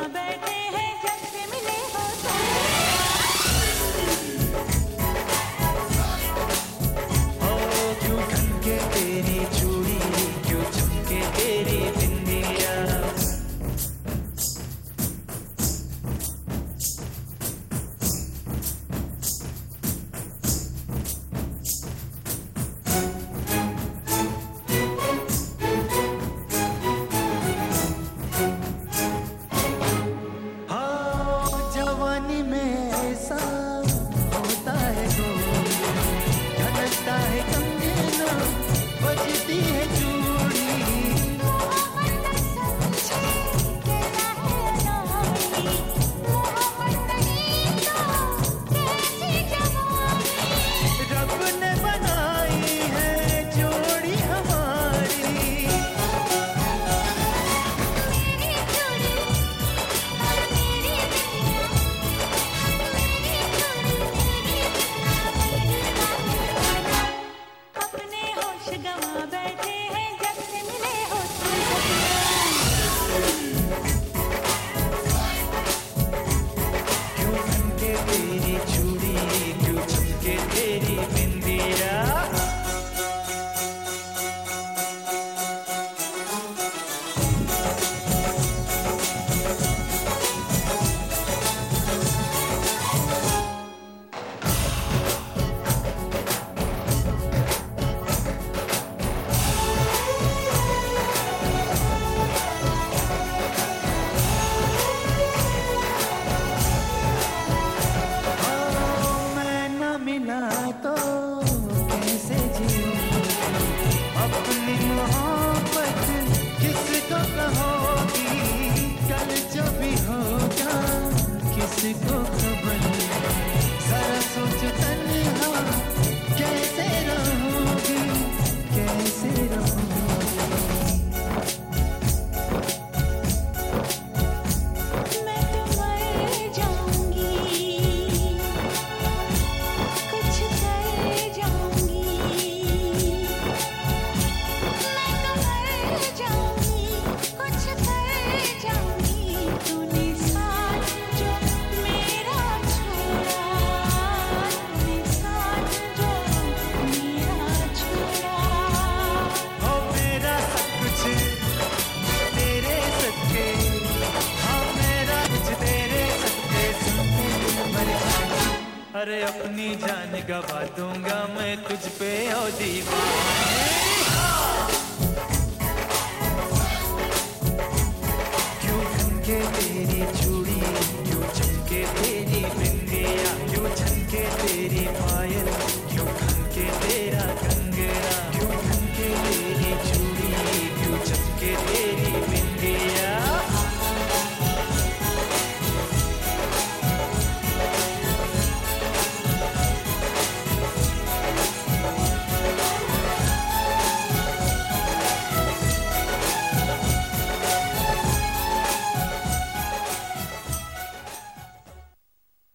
baby. गवा बैठे हैं। कैसे जियो? अपनी मोहब्बत किसको कहोगी कल जो भी होगा किसको अरे अपनी जान गवा दूँगा, मैं तुझ पे ओ क्यों खनके तेरी चूड़ी, क्यों चमके तेरा